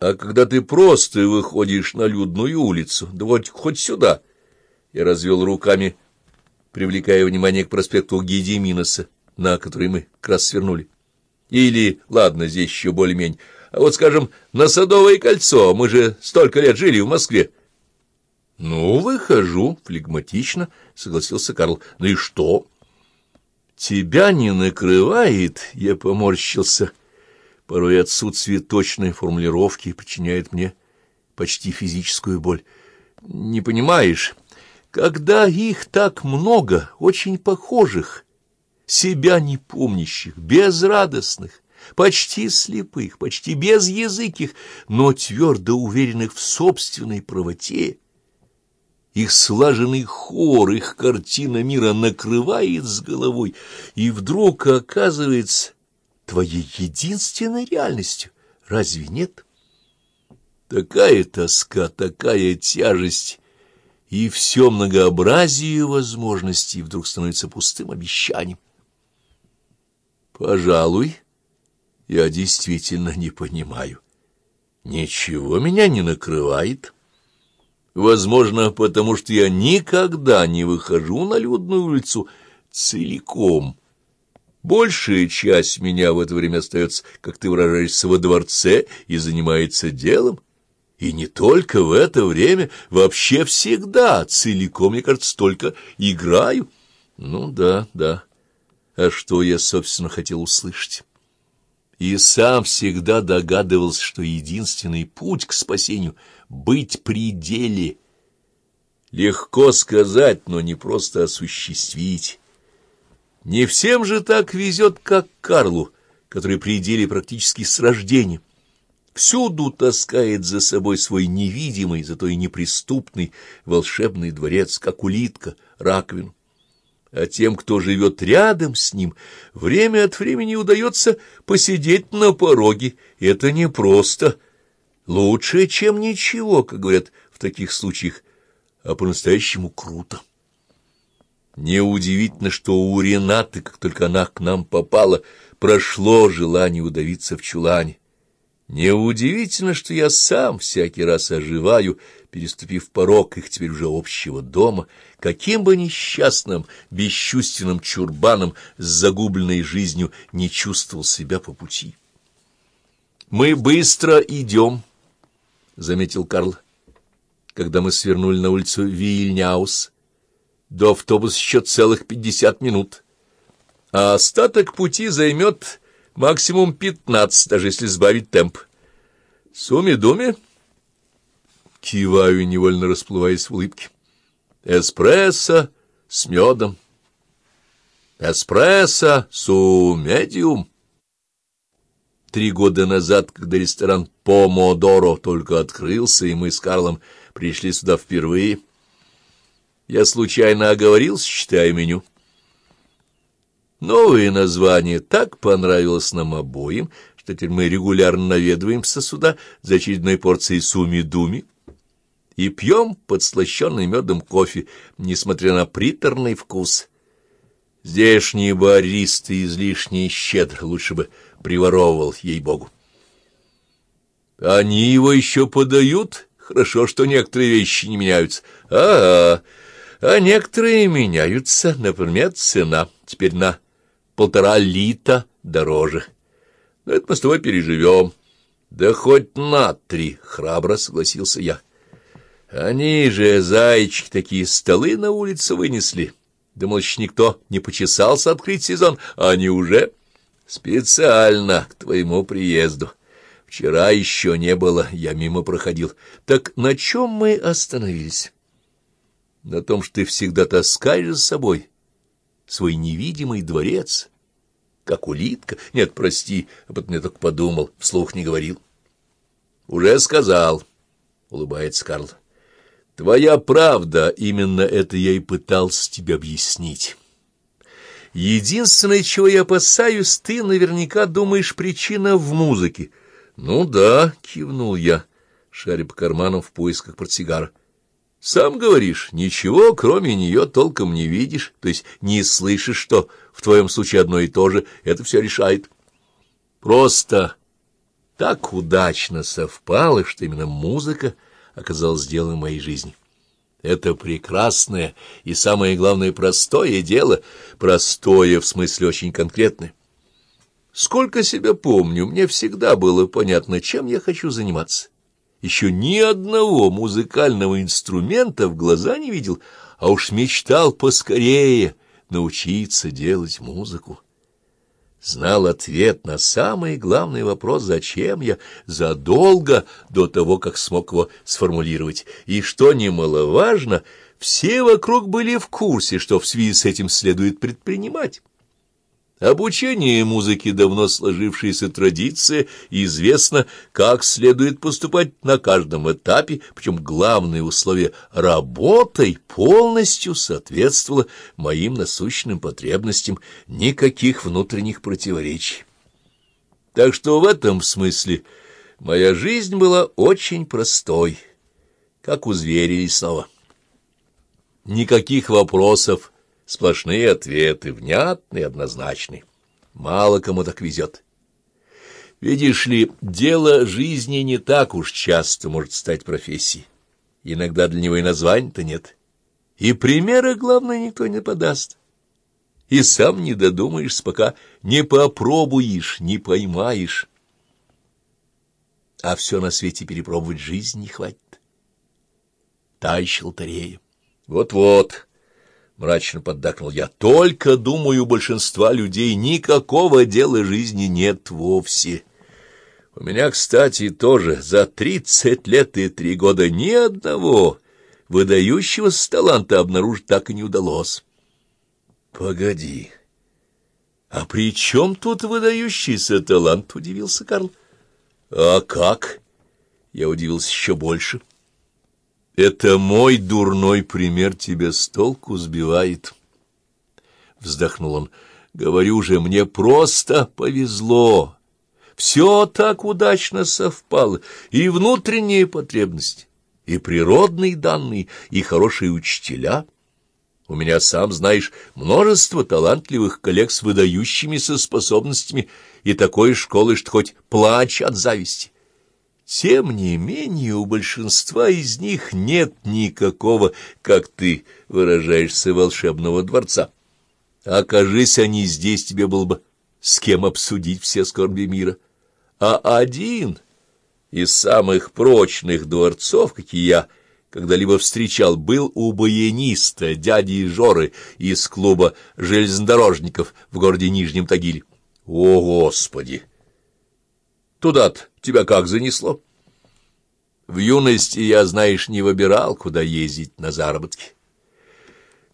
А когда ты просто выходишь на людную улицу, да вот хоть сюда, я развел руками, привлекая внимание к проспекту Гедеминоса, на который мы как раз свернули. Или, ладно, здесь еще более-менее, а вот, скажем, на Садовое кольцо, мы же столько лет жили в Москве. — Ну, выхожу, флегматично, — согласился Карл. — Ну и что? — Тебя не накрывает, — я поморщился. Порой отсутствие точной формулировки причиняет мне почти физическую боль. Не понимаешь, когда их так много, очень похожих, себя не помнящих, безрадостных, почти слепых, почти безязыких, но твердо уверенных в собственной правоте, их слаженный хор, их картина мира накрывает с головой, и вдруг оказывается твоей единственной реальностью. Разве нет? Такая тоска, такая тяжесть, и все многообразие возможностей вдруг становится пустым обещанием. Пожалуй, я действительно не понимаю. Ничего меня не накрывает. Возможно, потому что я никогда не выхожу на людную улицу целиком. Большая часть меня в это время остается, как ты выражаешься, во дворце и занимается делом. И не только в это время, вообще всегда, целиком, мне кажется, только играю. Ну да, да. А что я, собственно, хотел услышать? И сам всегда догадывался, что единственный путь к спасению — быть при деле. Легко сказать, но не просто осуществить. Не всем же так везет, как Карлу, который при деле практически с рождения. Всюду таскает за собой свой невидимый, зато и неприступный волшебный дворец, как улитка, раковину а тем, кто живет рядом с ним, время от времени удается посидеть на пороге. Это непросто. Лучше, чем ничего, как говорят в таких случаях, а по-настоящему круто. Неудивительно, что у Ренаты, как только она к нам попала, прошло желание удавиться в чулане. Неудивительно, что я сам всякий раз оживаю, переступив порог их теперь уже общего дома, каким бы несчастным, бесчувственным чурбаном с загубленной жизнью не чувствовал себя по пути. «Мы быстро идем», — заметил Карл, когда мы свернули на улицу Вильняус. До автобуса еще целых пятьдесят минут, а остаток пути займет максимум пятнадцать, даже если сбавить темп. Суми-думи? Киваю, невольно расплываясь в улыбке. Эспрессо с медом. Эспрессо су медиум. Три года назад, когда ресторан «Помодоро» только открылся, и мы с Карлом пришли сюда впервые, я случайно оговорился, читая меню. Новое название так понравилось нам обоим, что теперь мы регулярно наведываемся сюда за очередной порцией суми-думи и пьем подслащенный медом кофе, несмотря на приторный вкус. Здешние баристы излишне щедр, лучше бы приворовывал, ей-богу. Они его еще подают? Хорошо, что некоторые вещи не меняются. А, -а, некоторые меняются, например, цена. Теперь на полтора лита дороже. Но это мы с тобой переживем. Да хоть на три, храбро согласился я. Они же, зайчики, такие столы на улице вынесли. Думал, еще никто не почесался открыть сезон, а они уже специально к твоему приезду. Вчера еще не было, я мимо проходил. Так на чем мы остановились? На том, что ты всегда таскаешь за собой свой невидимый дворец, как улитка. Нет, прости, а потом я только подумал, вслух не говорил. — Уже сказал, — улыбается Карл. — Твоя правда, именно это я и пытался тебе объяснить. Единственное, чего я опасаюсь, ты наверняка думаешь, причина в музыке. — Ну да, — кивнул я, шаря по карманам в поисках портсигара. — сам говоришь, ничего, кроме нее, толком не видишь, то есть не слышишь, что в твоем случае одно и то же, это все решает. Просто Так удачно совпало, что именно музыка оказалась делом моей жизни. Это прекрасное и, самое главное, простое дело, простое в смысле очень конкретное. Сколько себя помню, мне всегда было понятно, чем я хочу заниматься. Еще ни одного музыкального инструмента в глаза не видел, а уж мечтал поскорее научиться делать музыку. Знал ответ на самый главный вопрос «Зачем я?» задолго до того, как смог его сформулировать. И, что немаловажно, все вокруг были в курсе, что в связи с этим следует предпринимать. Обучение музыке давно сложившаяся традиция, и известно, как следует поступать на каждом этапе, причем главное условие работой полностью соответствовало моим насущным потребностям, никаких внутренних противоречий. Так что в этом смысле моя жизнь была очень простой, как у зверя лесного. Никаких вопросов, Сплошные ответы, внятные, однозначные. Мало кому так везет. Видишь ли, дело жизни не так уж часто может стать профессией. Иногда для него и названия-то нет. И примера, главное, никто не подаст. И сам не додумаешься, пока не попробуешь, не поймаешь. А все на свете перепробовать жизнь не хватит. Тащил Тарея. Вот-вот... — мрачно поддакнул я. — Только, думаю, у большинства людей никакого дела жизни нет вовсе. У меня, кстати, тоже за тридцать лет и три года ни одного выдающегося таланта обнаружить так и не удалось. — Погоди. — А при чем тут выдающийся талант? — удивился Карл. — А как? Я удивился еще больше. — это мой дурной пример тебя с толку сбивает. Вздохнул он. Говорю же, мне просто повезло. Все так удачно совпало, и внутренние потребности, и природные данные, и хорошие учителя. У меня, сам знаешь, множество талантливых коллег с выдающимися способностями и такой школы, что хоть плачь от зависти. Тем не менее, у большинства из них нет никакого, как ты выражаешься, волшебного дворца. Окажись они здесь, тебе было бы с кем обсудить все скорби мира. А один из самых прочных дворцов, какие я когда-либо встречал, был у баяниста, дяди Жоры из клуба железнодорожников в городе Нижнем Тагиле. О, Господи! Туда-то тебя как занесло? В юности я, знаешь, не выбирал, куда ездить на заработки.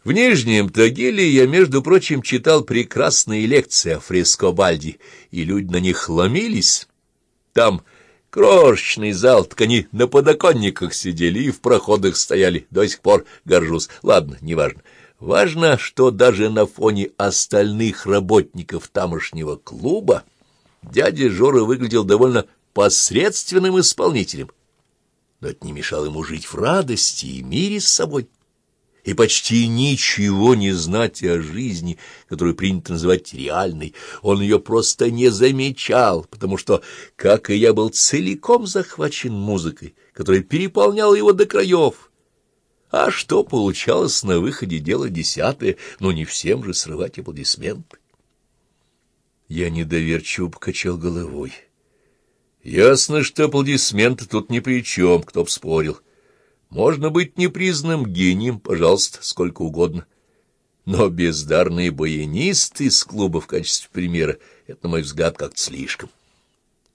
В Нижнем Тагиле я, между прочим, читал прекрасные лекции о Фрескобальди, и люди на них ломились. Там крошечный зал, так они на подоконниках сидели и в проходах стояли. До сих пор горжусь. Ладно, неважно. Важно, что даже на фоне остальных работников тамошнего клуба дядя Жора выглядел довольно посредственным исполнителем, но это не мешало ему жить в радости и мире с собой и почти ничего не знать о жизни, которую принято называть реальной. Он ее просто не замечал, потому что, как и я, был целиком захвачен музыкой, которая переполняла его до краев. А что получалось на выходе, дело десятое, но не всем же срывать аплодисменты. Я недоверчиво покачал головой. Ясно, что аплодисменты тут ни при чем, кто б спорил. Можно быть непризнанным гением, пожалуйста, сколько угодно. Но бездарные баянисты из клуба в качестве примера — это, на мой взгляд, как-то слишком.